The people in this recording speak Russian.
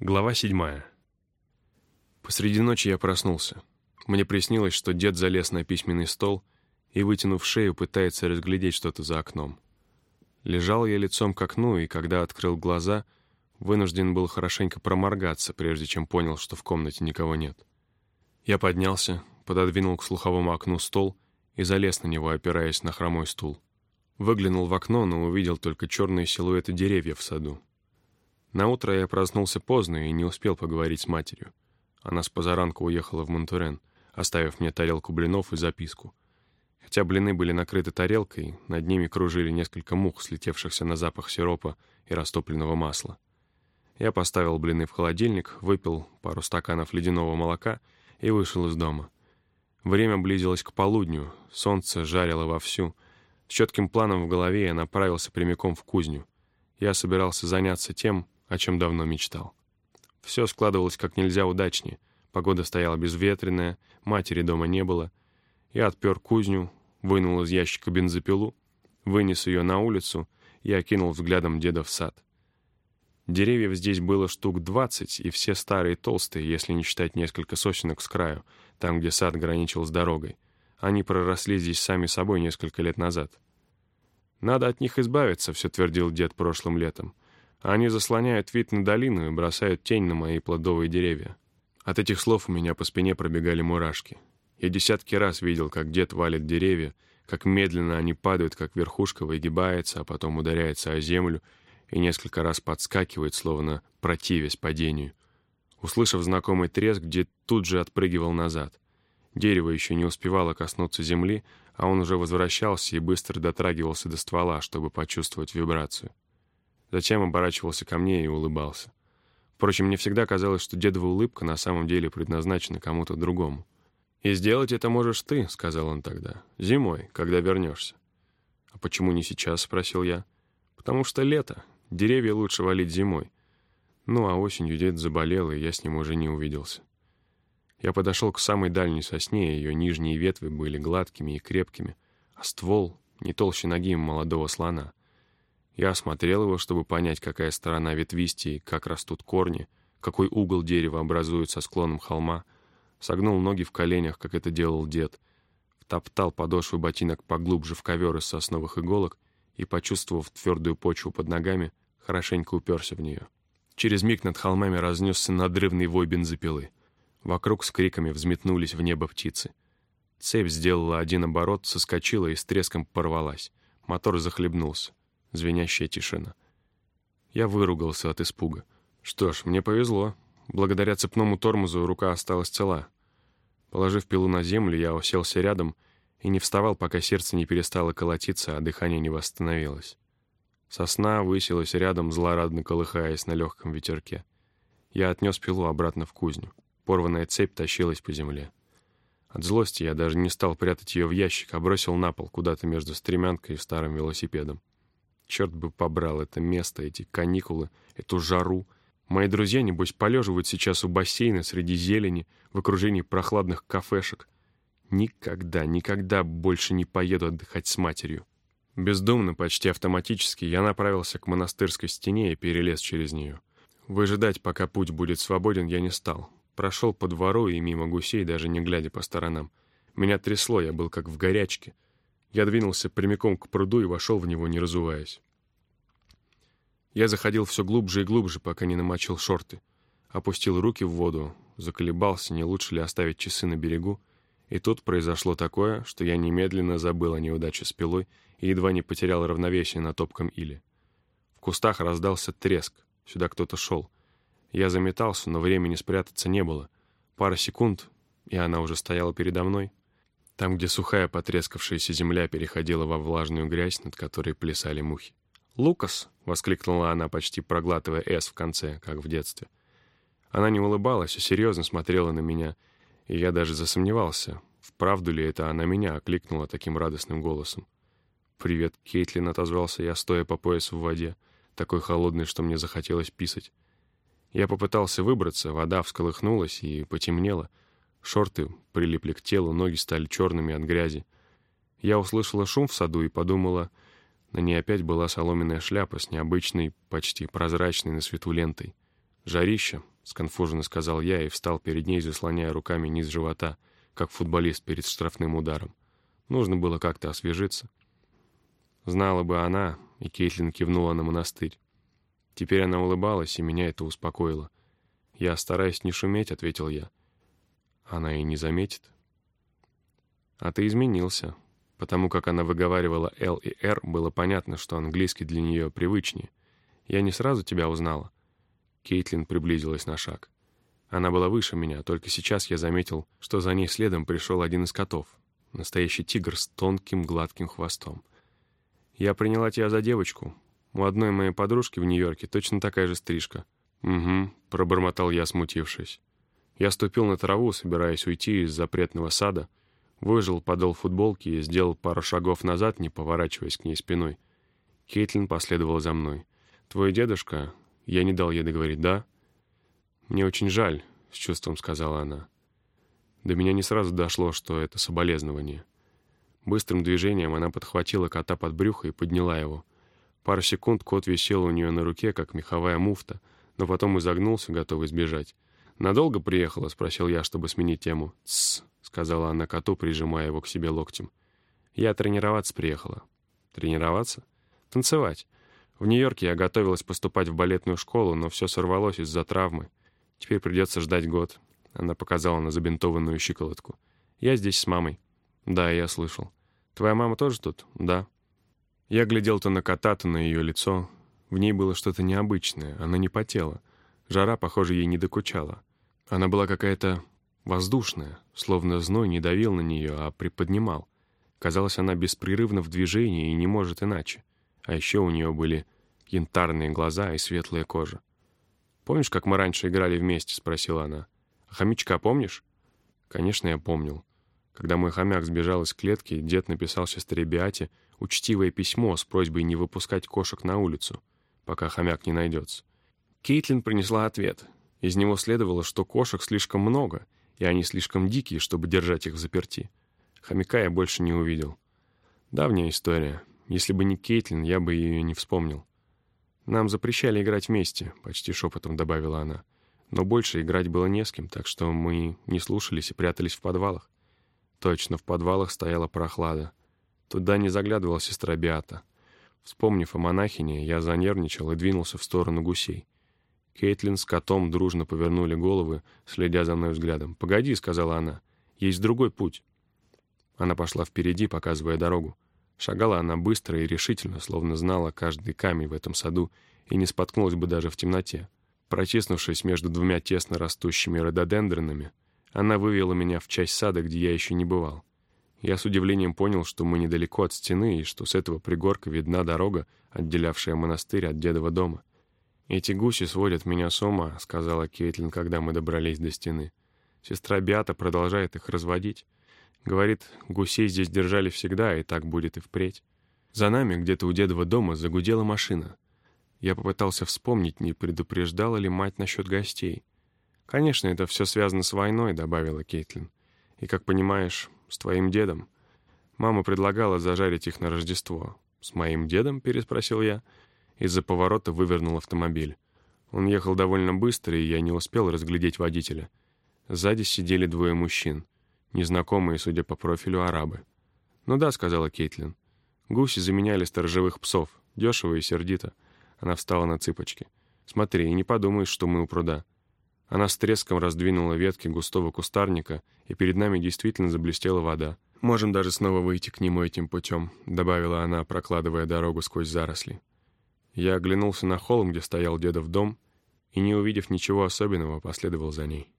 Глава седьмая. Посреди ночи я проснулся. Мне приснилось, что дед залез на письменный стол и, вытянув шею, пытается разглядеть что-то за окном. Лежал я лицом к окну, и когда открыл глаза, вынужден был хорошенько проморгаться, прежде чем понял, что в комнате никого нет. Я поднялся, пододвинул к слуховому окну стол и залез на него, опираясь на хромой стул. Выглянул в окно, но увидел только черные силуэты деревьев в саду. На утро я проснулся поздно и не успел поговорить с матерью. Она с позаранку уехала в Монтурен, оставив мне тарелку блинов и записку. Хотя блины были накрыты тарелкой, над ними кружили несколько мух, слетевшихся на запах сиропа и растопленного масла. Я поставил блины в холодильник, выпил пару стаканов ледяного молока и вышел из дома. Время близилось к полудню, солнце жарило вовсю. С четким планом в голове я направился прямиком в кузню. Я собирался заняться тем, о чем давно мечтал. Все складывалось как нельзя удачнее. Погода стояла безветренная, матери дома не было. Я отпер кузню, вынул из ящика бензопилу, вынес ее на улицу и окинул взглядом деда в сад. Деревьев здесь было штук двадцать, и все старые толстые, если не считать несколько сосенок с краю, там, где сад граничил с дорогой. Они проросли здесь сами собой несколько лет назад. «Надо от них избавиться», — все твердил дед прошлым летом. Они заслоняют вид на долину и бросают тень на мои плодовые деревья. От этих слов у меня по спине пробегали мурашки. Я десятки раз видел, как дед валит деревья, как медленно они падают, как верхушка выгибается, а потом ударяется о землю и несколько раз подскакивает, словно противясь падению. Услышав знакомый треск, дед тут же отпрыгивал назад. Дерево еще не успевало коснуться земли, а он уже возвращался и быстро дотрагивался до ствола, чтобы почувствовать вибрацию. Затем оборачивался ко мне и улыбался. Впрочем, мне всегда казалось, что дедова улыбка на самом деле предназначена кому-то другому. «И сделать это можешь ты», — сказал он тогда, — «зимой, когда вернешься». «А почему не сейчас?» — спросил я. «Потому что лето. Деревья лучше валить зимой». Ну, а осенью дед заболел, и я с ним уже не увиделся. Я подошел к самой дальней сосне, ее нижние ветви были гладкими и крепкими, а ствол не толще ноги молодого слона. Я осмотрел его, чтобы понять, какая сторона ветвистей, как растут корни, какой угол дерева образует со склоном холма, согнул ноги в коленях, как это делал дед, втоптал подошвы ботинок поглубже в ковер из сосновых иголок и, почувствовав твердую почву под ногами, хорошенько уперся в нее. Через миг над холмами разнесся надрывный вой бензопилы. Вокруг с криками взметнулись в небо птицы. Цепь сделала один оборот, соскочила и с треском порвалась. Мотор захлебнулся звенящая тишина. Я выругался от испуга. Что ж, мне повезло. Благодаря цепному тормозу рука осталась цела. Положив пилу на землю, я уселся рядом и не вставал, пока сердце не перестало колотиться, а дыхание не восстановилось. Сосна высилась рядом, злорадно колыхаясь на легком ветерке. Я отнес пилу обратно в кузню. Порванная цепь тащилась по земле. От злости я даже не стал прятать ее в ящик, а бросил на пол, куда-то между стремянкой и старым велосипедом. Черт бы побрал это место, эти каникулы, эту жару. Мои друзья, небось, полеживают сейчас у бассейна среди зелени, в окружении прохладных кафешек. Никогда, никогда больше не поеду отдыхать с матерью. Бездумно, почти автоматически, я направился к монастырской стене и перелез через нее. Выжидать, пока путь будет свободен, я не стал. Прошел по двору и мимо гусей, даже не глядя по сторонам. Меня трясло, я был как в горячке — я двинулся прямиком к пруду и вошел в него, не разуваясь. Я заходил все глубже и глубже, пока не намочил шорты. Опустил руки в воду, заколебался, не лучше ли оставить часы на берегу. И тут произошло такое, что я немедленно забыл о неудаче с пилой и едва не потерял равновесие на топком иле. В кустах раздался треск, сюда кто-то шел. Я заметался, но времени спрятаться не было. Пара секунд, и она уже стояла передо мной. Там, где сухая потрескавшаяся земля переходила во влажную грязь, над которой плясали мухи. «Лукас!» — воскликнула она, почти проглатывая «С» в конце, как в детстве. Она не улыбалась, а серьезно смотрела на меня, и я даже засомневался, вправду ли это она меня окликнула таким радостным голосом. «Привет, Кейтлин», — отозвался я, стоя по пояс в воде, такой холодной, что мне захотелось писать. Я попытался выбраться, вода всколыхнулась и потемнела — Шорты прилипли к телу, ноги стали черными от грязи. Я услышала шум в саду и подумала, на ней опять была соломенная шляпа с необычной, почти прозрачной на свету лентой. «Жарища», — сконфуженно сказал я и встал перед ней, заслоняя руками низ живота, как футболист перед штрафным ударом. Нужно было как-то освежиться. Знала бы она, и Кейтлин кивнула на монастырь. Теперь она улыбалась, и меня это успокоило. «Я стараюсь не шуметь», — ответил я. «Она и не заметит». «А ты изменился», Потому как она выговаривала «Л» и «Р», было понятно, что английский для нее привычнее. «Я не сразу тебя узнала». Кейтлин приблизилась на шаг. Она была выше меня, только сейчас я заметил, что за ней следом пришел один из котов. Настоящий тигр с тонким гладким хвостом. «Я приняла тебя за девочку. У одной моей подружки в Нью-Йорке точно такая же стрижка». «Угу», — пробормотал я, смутившись. Я ступил на траву, собираясь уйти из запретного сада, Выжил подол футболки и сделал пару шагов назад, не поворачиваясь к ней спиной. Кейтлин последовал за мной. «Твой дедушка...» Я не дал ей договорить «да». «Мне очень жаль», — с чувством сказала она. До меня не сразу дошло, что это соболезнование. Быстрым движением она подхватила кота под брюхо и подняла его. Пару секунд кот висел у нее на руке, как меховая муфта, но потом изогнулся, готовый сбежать. «Надолго приехала?» — спросил я, чтобы сменить тему. «Тссс», сказала она коту, прижимая его к себе локтем. «Я тренироваться приехала». «Тренироваться?» «Танцевать. В Нью-Йорке я готовилась поступать в балетную школу, но все сорвалось из-за травмы. Теперь придется ждать год». Она показала на забинтованную щиколотку. «Я здесь с мамой». «Да, я слышал». «Твоя мама тоже тут?» «Да». Я глядел то на кота, то на ее лицо. В ней было что-то необычное, она не потела. Жара, похоже, ей не докучала. Она была какая-то воздушная, словно зной не давил на нее, а приподнимал. Казалось, она беспрерывно в движении и не может иначе. А еще у нее были янтарные глаза и светлая кожа. «Помнишь, как мы раньше играли вместе?» — спросила она. «А хомячка помнишь?» Конечно, я помнил. Когда мой хомяк сбежал из клетки, дед написал сестре Биате учтивое письмо с просьбой не выпускать кошек на улицу, пока хомяк не найдется. Кейтлин принесла ответ. Из него следовало, что кошек слишком много, и они слишком дикие, чтобы держать их в заперти. Хомяка я больше не увидел. Давняя история. Если бы не Кейтлин, я бы ее не вспомнил. «Нам запрещали играть вместе», — почти шепотом добавила она. «Но больше играть было не с кем, так что мы не слушались и прятались в подвалах». Точно, в подвалах стояла прохлада. Туда не заглядывала сестра Биата. Вспомнив о монахине, я занервничал и двинулся в сторону гусей. Кейтлин с котом дружно повернули головы, следя за мной взглядом. «Погоди», — сказала она, — «есть другой путь». Она пошла впереди, показывая дорогу. Шагала она быстро и решительно, словно знала каждый камень в этом саду и не споткнулась бы даже в темноте. Протиснувшись между двумя тесно растущими рододендронами, она вывела меня в часть сада, где я еще не бывал. Я с удивлением понял, что мы недалеко от стены и что с этого пригорка видна дорога, отделявшая монастырь от дедова дома. «Эти гуси сводят меня с ума», — сказала Кейтлин, когда мы добрались до стены. Сестра Биата продолжает их разводить. Говорит, гусей здесь держали всегда, и так будет и впредь. За нами, где-то у дедова дома, загудела машина. Я попытался вспомнить, не предупреждала ли мать насчет гостей. «Конечно, это все связано с войной», — добавила Кейтлин. «И, как понимаешь, с твоим дедом. Мама предлагала зажарить их на Рождество». «С моим дедом?» — переспросил я. Из-за поворота вывернул автомобиль. Он ехал довольно быстро, и я не успел разглядеть водителя. Сзади сидели двое мужчин, незнакомые, судя по профилю, арабы. «Ну да», — сказала Кейтлин. «Гуси заменяли сторожевых псов. Дешево и сердито». Она встала на цыпочки. «Смотри, и не подумаешь, что мы у пруда». Она с треском раздвинула ветки густого кустарника, и перед нами действительно заблестела вода. «Можем даже снова выйти к нему этим путем», — добавила она, прокладывая дорогу сквозь заросли. Я оглянулся на холм, где стоял дедов дом, и, не увидев ничего особенного, последовал за ней.